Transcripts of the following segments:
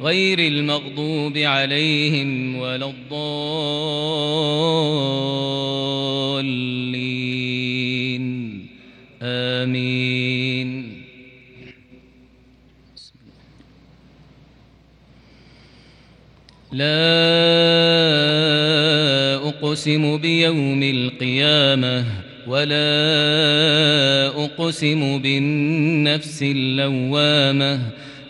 غير المغضوب عليهم ولا الضالين. آمين. لا أقسم بيوم القيامة ولا أقسم بالنفس اللوامة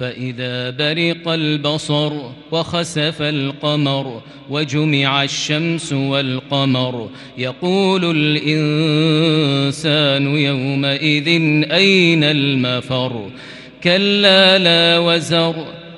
فإذا برق البصر وخسف القمر وجمع الشمس والقمر يقول الإنسان يومئذ أين المفر؟ كلا لا وزر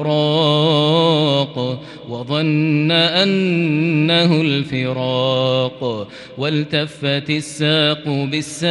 راق وظن أنه الفراق والتفت الساق بالساق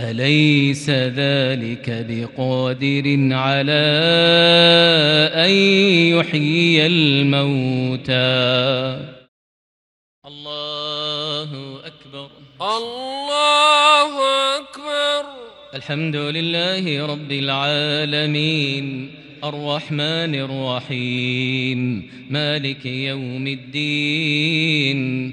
أليس ذلك بقادر على أن يحيي الموتى؟ الله أكبر. الله أكبر. الحمد لله رب العالمين. الرحمن الرحيم. مالك يوم الدين.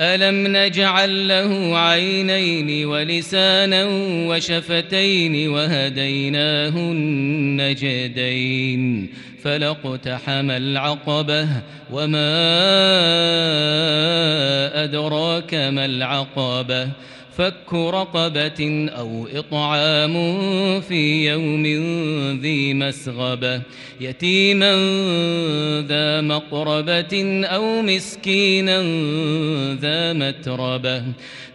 ألم نجعل له عينين ولسانا وشفتين وهديناه النجدين فلقتحم العقبة وما أدراك ما العقبة فك رقبة أو إطعام في يوم ذي مسغبة يتيما ذا مقربة أو مسكينا ذا متربة.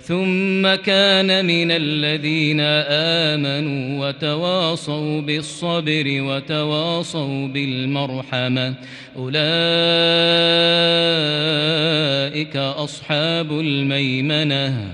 ثم كان من الذين آمنوا وتواصوا بالصبر وتواصوا بالمرحمة. أولئك أصحاب الميمنة.